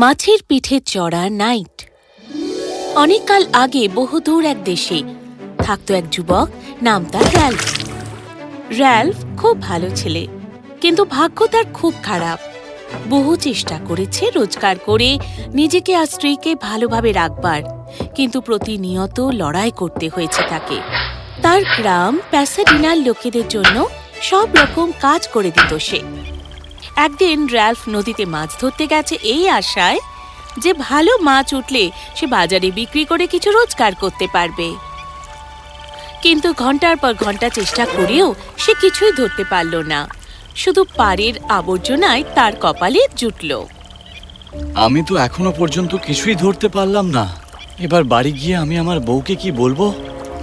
মাছের পিঠে চড়া নাইট। অনেককাল আগে বহুদূর এক দেশে থাকতো এক যুবক, নাম তার র্যালফ। র্যালফ খুব ভালো ছেলে, কিন্তু ভাগ্য তার খুব খারাপ। বহু চেষ্টা করেছে রোজগার করে নিজেকে আর স্ত্রীকে ভালোভাবে রাখবার, কিন্তু প্রতিনিয়ত লড়াই করতে হয়েছে তাকে। তার গ্রাম প্যাসাডিনার লোকেদের জন্য সব রকম কাজ করে দিত সে। একদিন র্যালফ নদীতে মাছ ধরতে গেছে এই আশায় যে ভালো মাছ উঠলে সে বাজারে বিক্রি করে কিছু রোজগার করতে পারবে। কিন্তু ঘণ্টার পর ঘণ্টা চেষ্টা করেও সে কিছুই ধরতে পারল না। শুধু পাড়ের আবর্জনায় তার কপালে জুটল। আমি তো এখনও পর্যন্ত কিছুই ধরতে পারলাম না। এবার বাড়ি গিয়ে আমি আমার বউকে কি বলব?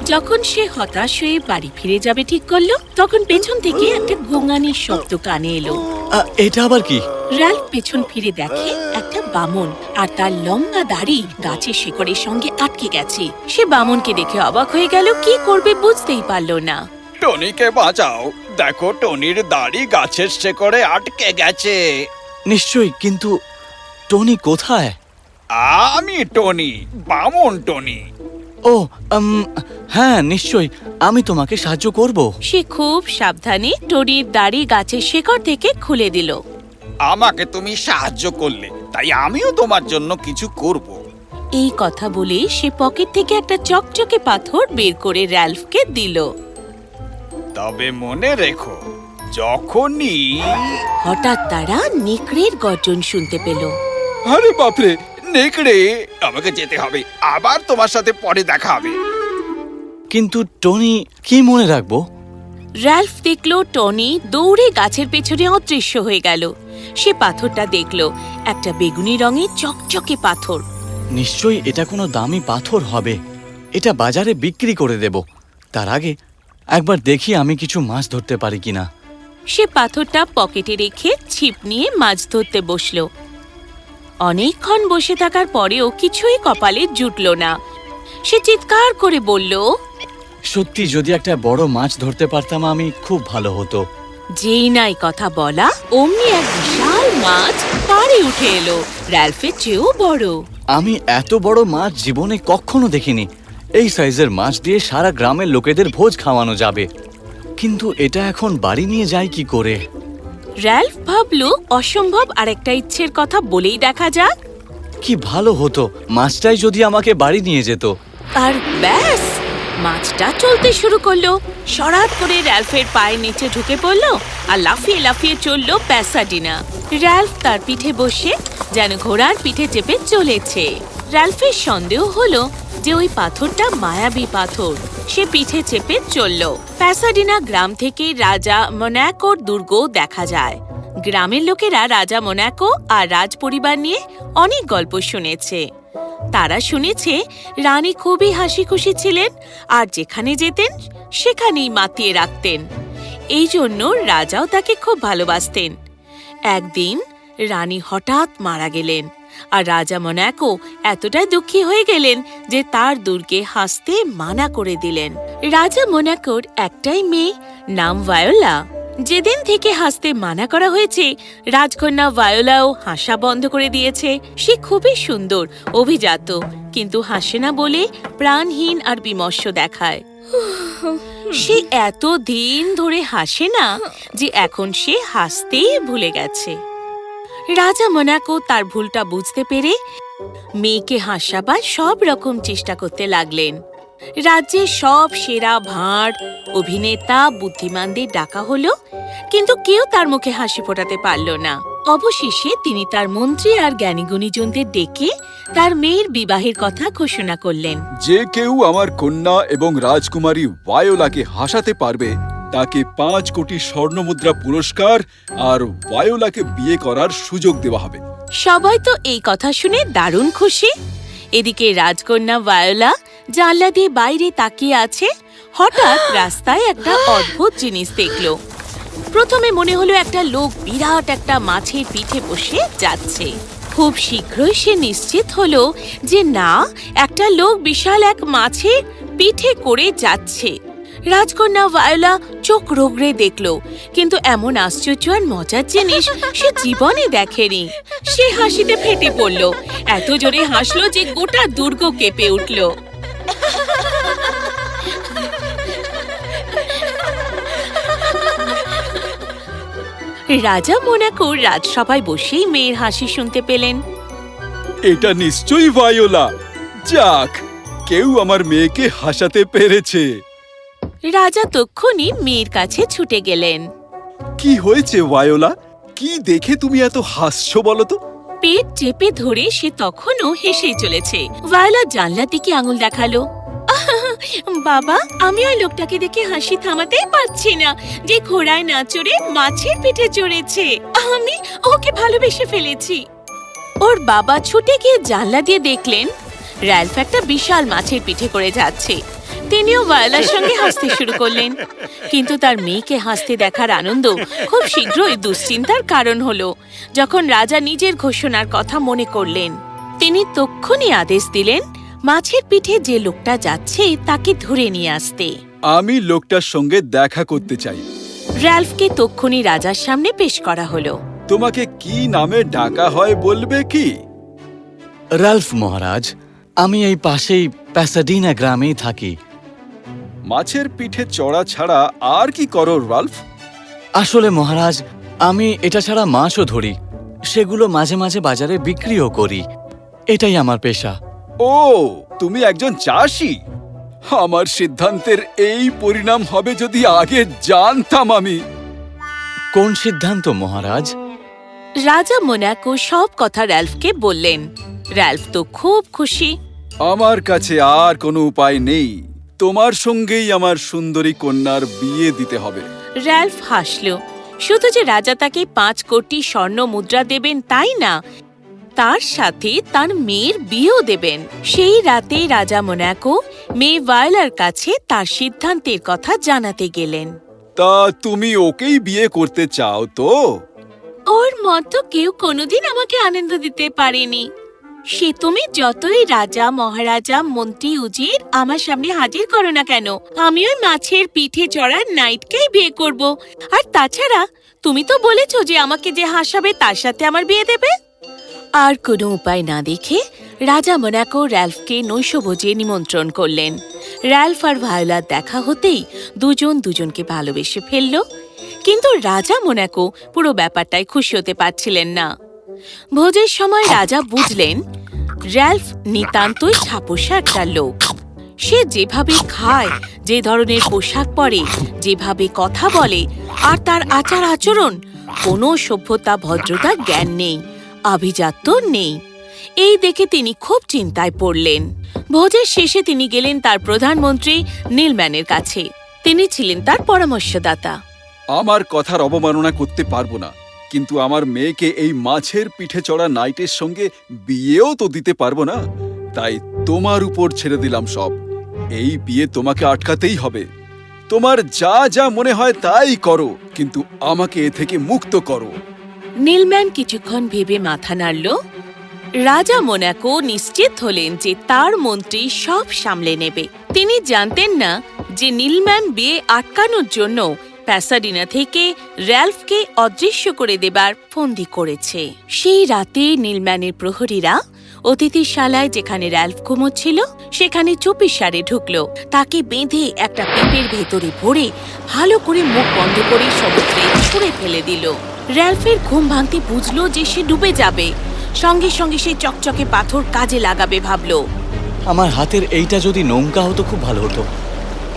যখন সে হতাশ হয়ে বাড়ি ফিরে যাবে ঠিক করল তখন পেছন থেকে একটা গোঙানির শব্দ কানে এলো। এটা আবার কি? র্যাল্ফ পেছন ফিরে দেখে একটা বামন আর তার লম্বা দাড়ি গাছের শিকড়ের সঙ্গে আটকে গেছে। সে বামনকে দেখে অবাক হয়ে গেল কি করবে বুঝতেই পারল না। টনিকে বাঁচাও। দেখো টনির দাড়ি গাছের শেকড়ে আটকে গেছে। নিশ্চয়ই কিন্তু টনি কোথায়? আমি টনি বামন টনি। ও উম, হ্যাঁ নিশ্চয়ই। আমি তোমাকে সাহায্য করব। সে খুব সাবধানে টনির দাড়ি গাছের শেকড় থেকে খুলে দিল। আমাকে তুমি সাহায্য করলে তাই আমিও তোমার জন্য কিছু করব। এই কথা বলে সে পকেট থেকে একটা চকচকে পাথর বের করে র্যালফকে দিল। তবে মনে রেখো যখনই হঠাৎ তারা নেকড়ের গর্জন শুনতে পেল। আরে বাপরে নেকড়ে আমাকে যেতে হবে। আবার তোমার সাথে পরে দেখা হবে। কিন্তু টনি কি মনে রাখব? র্যালফ দেখল টনি দৌড়ে গাছের পেছনে অদৃশ্য হয়ে গেল। সে পাথরটা দেখল একটা বেগুনি রঙের চকচকে পাথর। নিশ্চয়ই এটা কোনো দামি পাথর হবে। এটা বাজারে বিক্রি করে দেব। তার আগে একবার দেখি আমি কিছু মাছ ধরতে পারি কিনা। সে পাথরটা পকেটে রেখে ছিপ নিয়ে মাছ ধরতে বসল। অনেকক্ষণ বসে থাকার পরেও কিছুই কপালে জুটল না। সে চিৎকার করে বলল সত্যি যদি একটা বড় মাছ ধরতে পারতাম আমি খুব ভালো হতো। যেই নাই কথা বলা অমনি এক বিশাল মাছ পাড়ে উঠে এলো। র্যালফের চেয়েও বড়। আমি এত বড় মাছ জীবনে কখনো দেখিনি। এই সাইজের মাছ দিয়ে সারা গ্রামের লোকেদের ভোজ খাওয়ানো যাবে। কিন্তু এটা এখন বাড়ি নিয়ে যায় কি করে? র্যালফ ভাবল অসম্ভব আরেকটা ইচ্ছের কথা বলেই দেখা যাক। কি ভালো হতো মাছটাই যদি আমাকে বাড়ি নিয়ে যেত। আর ব্যাস মাছটা চলতে শুরু করল। সরাত করে র্যালফের পায়ের নিচে ঢুকে পড়ল আর লাফিয়ে লাফিয়ে চলল প্যাসাডিনা। র্যালফ তার পিঠে বসে যেন ঘোড়ার পিঠে চেপে চলেছে। র্যালফের সন্দেহ হলো যে ওই পাথরটা মায়াবী পাথর। সে পিঠে চেপে চলল। প্যাসাডিনা গ্রাম থেকে রাজা মোনাকোর দুর্গ দেখা যায়। গ্রামের লোকেরা রাজা মোনাকো আর রাজ পরিবার নিয়ে অনেক গল্প শুনেছে। তারা শুনেছে, রানী খুবই হাসি খুশি ছিলেন আর যেখানে যেতেন, সেখানেই মাতিয়ে রাখতেন। এই জন্য রাজাও তাকে খুব ভালোবাসতেন। একদিন রানী হঠাৎ মারা গেলেন। আর রাজা মনাকো এতটাই দুঃখী হয়ে গেলেন যে তার দুর্গে হাসতে মানা করে দিলেন। রাজা মোনাকোর একটাই মেয়ে নাম ভায়োলা। যেদিন থেকে হাসতে মানা করা হয়েছে, রাজকন্যা ভায়োলাও হাসা বন্ধ করে দিয়েছে। সে খুবই সুন্দর, অভিজাত, কিন্তু হাসে না বলে প্রাণহীন আর বিমর্ষ দেখায়। সে এত দিন ধরে হাসে না যে এখন সে হাসতেই ভুলে গেছে। রাজা মোনাকো তার ভুলটা বুঝতে পেরে মেয়েকে হাসাবার সব রকম চেষ্টা করতে লাগলেন। রাজ্যের সব সেরা, ভাঁড়, অভিনেতা, বুদ্ধিমানদের ডাকা হলো, কিন্তু কেউ তার মুখে হাসি ফোটাতে পারল না। অবশেষে তিনি তার মন্ত্রী আর জ্ঞানীগুণীজনদের ডেকে তার মেয়ের বিবাহের কথা ঘোষণা করলেন। যে কেউ আমার কন্যা এবং রাজকুমারী ভায়োলাকে হাসাতে পারবে তাকে পাঁচ কোটি স্বর্ণমুদ্রা পুরস্কার আর ভায়োলাকে বিয়ে করার সুযোগ দেওয়া হবে। সবাই তো এই কথা শুনে দারুণ খুশি। এদিকে রাজকন্যা ভায়োলা জানলা দিয়ে বাইরে তাকিয়ে আছে, হঠাৎ রাস্তায় একটা অদ্ভুত জিনিস দেখল। প্রথমে মনে হলো একটা লোক বিরাট একটা মাছের পিঠে বসে যাচ্ছে। খুব শীঘ্রই সে নিশ্চিত হলো যে না, একটা লোক বিশাল এক মাছের পিঠে করে যাচ্ছে। রাজকন্যা ভায়োলা চোখ রোগড়ে দেখল, কিন্তু এমন আশ্চর্য আর মজার জিনিস সে জীবনে দেখেনি। সে হাসিতে ফেটে পড়ল, এত জোরে হাসলো যে গোটা দুর্গ কেঁপে উঠল। রাজা মোনাকো রাজসভায় বসেই মেয়ের হাসি শুনতে পেলেন। এটা নিশ্চয়ই ভায়োলা। যাক, কেউ আমার মেয়েকে হাসাতে পেরেছে। রাজা তক্ষুনি মেয়ের কাছে ছুটে গেলেন। কি হয়েছে ভায়োলা? কি দেখে তুমি এত হাসছো বলো তো? পেট চেপে ধরে সে তখনও হেসেই চলেছে। ভায়োলা জানলার দিকে আঙুল দেখাল। বাবা আমি ওই লোকটাকে দেখে হাসি থামাতেই পারছি না যে ঘোড়ায় না চড়ে মাছের পিঠে চড়েছে। আমি ওকে ভালোবেসে ফেলেছি। ওর বাবা ছুটে গিয়ে জানলা দিয়ে দেখলেন র্যালফ একটা বিশাল মাছের পিঠে করে যাচ্ছে। তিনিও ভায়োলার সঙ্গে হাসতে শুরু করলেন। কিন্তু তার মেয়েকে হাসতে দেখার আনন্দ খুব শীঘ্রই দুশ্চিন্তার কারণ হল যখন রাজা নিজের ঘোষণার কথা মনে করলেন। তিনি তক্ষুনি আদেশ দিলেন মাছের পিঠে যে লোকটা যাচ্ছে তাকে ধরে নিয়ে আসতে। আমি লোকটার সঙ্গে দেখা করতে চাই। র্যালফকে তক্ষুনি রাজার সামনে পেশ করা হলো। তোমাকে কি নামে ডাকা হয় বলবে কি? রালফ মহারাজ আমি এই পাশেই প্যাসাডিনা গ্রামেই থাকি। মাছের পিঠে চড়া ছাড়া আর কি করো রাল্ফ? আসলে মহারাজ আমি এটা ছাড়া মাছও ধরি। সেগুলো মাঝে মাঝে বাজারে বিক্রিও করি। এটাই আমার পেশা। ও তুমি একজন চাষি? আমার সিদ্ধান্তের এই পরিণাম হবে যদি আগে জানতাম আমি। কোন সিদ্ধান্ত মহারাজ? রাজা মোনাকো সব কথা র্যালফকে বললেন। র্যালফ তো খুব খুশি। আমার কাছে আর কোনো উপায় নেই। তোমার সঙ্গেই আমার সুন্দরী কন্যার বিয়ে দিতে হবে। র্যালফ হাসল। শুধু যে রাজা তাকে পাঁচ কোটি স্বর্ণ মুদ্রা দেবেন তাই না তার সাথে তার মেয়ের বিয়েও দেবেন। সেই রাতে রাজা মোনাকো মেয়ে ভায়লার কাছে তার সিদ্ধান্তের কথা জানাতে গেলেন। তা তুমি ওকেই বিয়ে করতে চাও তো? ওর মতো কেউ কোনোদিন আমাকে আনন্দ দিতে পারেনি। সে তুমি যতই রাজা, মহারাজা, মন্ত্রী, উজির আমার সামনে হাজির করো না কেন? আমি ওই মাছের পিঠে চড়ার নাইটকেই বিয়ে করব। আর তাছাড়া, তুমি তো বলেছ যে আমাকে যে হাসাবে তার সাথে আমার বিয়ে দেবে। আর কোনো উপায় না দেখে রাজা মোনাকো র্যালফকে নৈশভোজে নিমন্ত্রণ করলেন। র্যালফ আর ভায়োলার দেখা হতেই দুজন দুজনকে ভালোবেসে ফেলল। কিন্তু রাজা মোনাকো পুরো ব্যাপারটায় খুশি হতে পারছিলেন না। ভোজের সময় রাজা বুঝলেন র্যালফ নিতান্তই ছাপোষা একটা লোক। সে যেভাবে খায়, যে ধরনের পোশাক পরে, যেভাবে কথা বলে, আর তার আচার আচরণ, কোনো সভ্যতা ভদ্রতা জ্ঞান নেই, আভিজাত্য নেই। এই দেখে তিনি খুব চিন্তায় পড়লেন। ভোজের শেষে তিনি গেলেন তার প্রধানমন্ত্রী নীলম্যানের কাছে। তিনি ছিলেন তার পরামর্শদাতা। আমার কথার অবমাননা করতে পারব না। কিন্তু আমার মেয়েকে এই মাছের পিঠে চড়া নাইটের সঙ্গে বিয়েও তো দিতে পারব না। তাই তোমার উপর ছেড়ে দিলাম সব। এই বিয়ে তোমাকে আটকাতেই হবে। তোমার যা যা মনে হয় তাই করো, কিন্তু আমাকে এ থেকে মুক্ত করো। নীলম্যান কিছুক্ষণ ভেবে মাথা নাড়ল। রাজা মোনাকো নিশ্চিত হলেন যে তার মন্ত্রী সব সামলে নেবে। তিনি জানতেন না যে নীলম্যান বিয়ে আটকানোর জন্য প্যাসাডিনা থেকে র্যালফকে অদৃশ্য করে দেবার ফন্দি করেছে। সেই রাতে নীলম্যানের প্রহরীরা অতিথিশালায় যেখানে র্যালফ ঘুমোচ্ছিল, সেখানে চুপিসারে ঢুকলো। তাকে বেঁধে একটা পেটের ভেতরে ভরে ভালো করে মুখ বন্ধ করে সমুদ্রে ছুঁড়ে ফেলে দিল। র্যালফের ঘুম ভাঙতে বুঝলো যে সে ডুবে যাবে। সঙ্গে সঙ্গে সে চকচকে পাথর কাজে লাগাবে ভাবলো। আমার হাতের এইটা যদি নৌকা হতো, খুব ভালো হতো।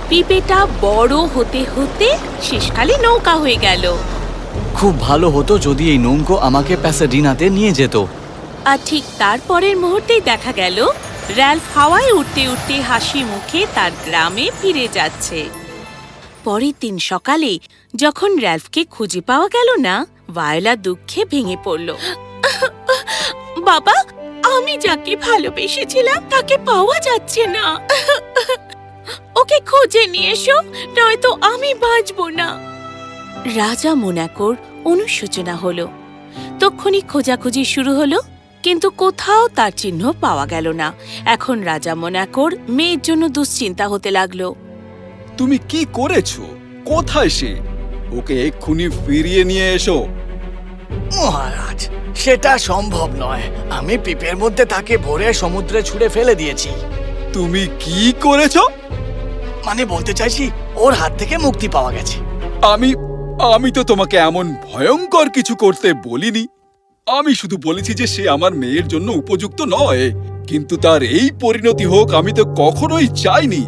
পিপেটা বড় হতে হতে শেষকালে নৌকা হয়ে গেল। খুব ভালো হতো যদি এই নৌকো আমাকে প্যাসাডিনাতে নিয়ে যেত। আর ঠিক তারপরের মুহূর্তেই দেখা গেল র্যালফ হাওয়ায় উঠতে উঠতে হাসি মুখে তার গ্রামে ফিরে যাচ্ছে। পরের দিন সকালে যখন র্যালফকে খুঁজে পাওয়া গেল না ভায়োলা দুঃখে ভেঙে পড়ল। বাবা আমি যাকে ভালোবেসেছিলাম তাকে পাওয়া যাচ্ছে না। ওকে খুঁজে নিয়ে এসো নয়তো আমি বাঁচব না। রাজা মোনাকোর অনুশোচনা হলো। তক্ষুনি খোঁজাখুঁজি শুরু হলো কিন্তু কোথাও তার চিহ্ন পাওয়া গেল না। এখন রাজা মোনাকোর মেয়ের জন্য দুশ্চিন্তা হতে লাগল। তুমি কি করেছ? কোথায় সে? ওকে এক্ষুনি ফিরিয়ে নিয়ে এসো। মহারাজ সেটা সম্ভব নয়। আমি পিপের মধ্যে তাকে ভরে সমুদ্রে ছুঁড়ে ফেলে দিয়েছি। তুমি কি করেছ? মানে বলতে চাইছি ওর হাত থেকে মুক্তি পাওয়া গেছে। আমি আমি তো তোমাকে এমন ভয়ঙ্কর কিছু করতে বলিনি। আমি শুধু বলেছি যে সে আমার মেয়ের জন্য উপযুক্ত নয় কিন্তু তার এই পরিণতি হোক আমি তো কখনোই চাইনি।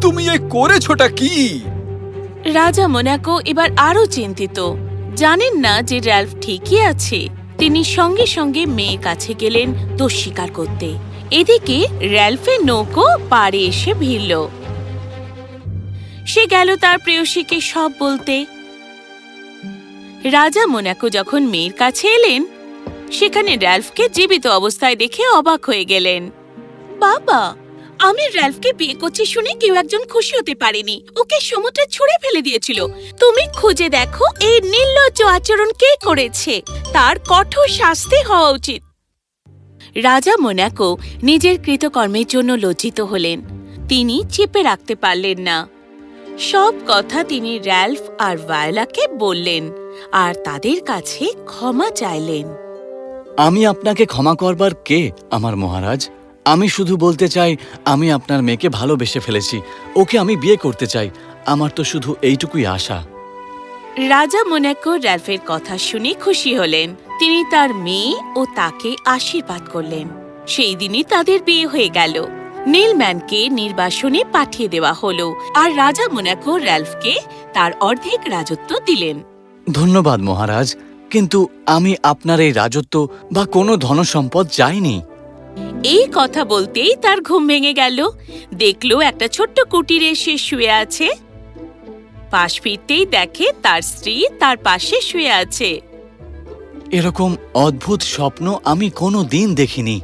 তুমি এ করেছোটা কি? রাজা মোনাকো এবার আরও চিন্তিত। জানেন না যে র্যালফ ঠিকই আছে। তিনি সঙ্গে সঙ্গে মেয়ে কাছে গেলেন দোষ স্বীকার করতে। এদিকে র্যালফের নৌকো পাড়ে এসে ভিড়ল। সে গেল তার প্রেয়সীকে সব বলতে। রাজা মোনাকো যখন মেয়ের কাছে এলেন, সেখানে র্যালফকে জীবিত অবস্থায় দেখে অবাক হয়ে গেলেন। বাবা, আমি র্যালফকে বিয়ে করছি শুনে কেউ একজন খুশি হতে পারেনি। ওকে সমুদ্রে ছুঁড়ে ফেলে দিয়েছিল। তুমি খুঁজে দেখো এই নির্লজ্জ আচরণ কে করেছে। তার কঠোর শাস্তি হওয়া উচিত। রাজা মোনাকো নিজের কৃতকর্মের জন্য লজ্জিত হলেন। তিনি চেপে রাখতে পারলেন না। সব কথা তিনি র্যালফ আর ভায়োলাকে বললেন আর তাদের কাছে ক্ষমা চাইলেন। আমি আপনাকে ক্ষমা করবার কে আমার মহারাজ? আমি শুধু বলতে চাই আমি আপনার মেয়েকে ভালোবেসে ফেলেছি। ওকে আমি বিয়ে করতে চাই। আমার তো শুধু এইটুকুই আশা। রাজা মোনাকো র্যালফের কথা শুনে খুশি হলেন। তিনি তার মেয়ে ও তাকে আশীর্বাদ করলেন। সেই দিনই তাদের বিয়ে হয়ে গেল। নীলম্যানকে নির্বাসনে পাঠিয়ে দেওয়া হলো আর রাজা মোনাকো র্যালফকে তার অর্ধেক রাজত্ব দিলেন। ধন্যবাদ মহারাজ কিন্তু আমি আপনার এই রাজত্ব বা কোনো ধনসম্পদ চাইনি। এই কথা বলতেই তার ঘুম ভেঙে গেল। দেখল একটা ছোট্ট কুটিরে সে শুয়ে আছে। পাশ ফিরতেই দেখে তার স্ত্রী তার পাশে শুয়ে আছে। এরকম অদ্ভুত স্বপ্ন আমি কোনো দিন দেখিনি।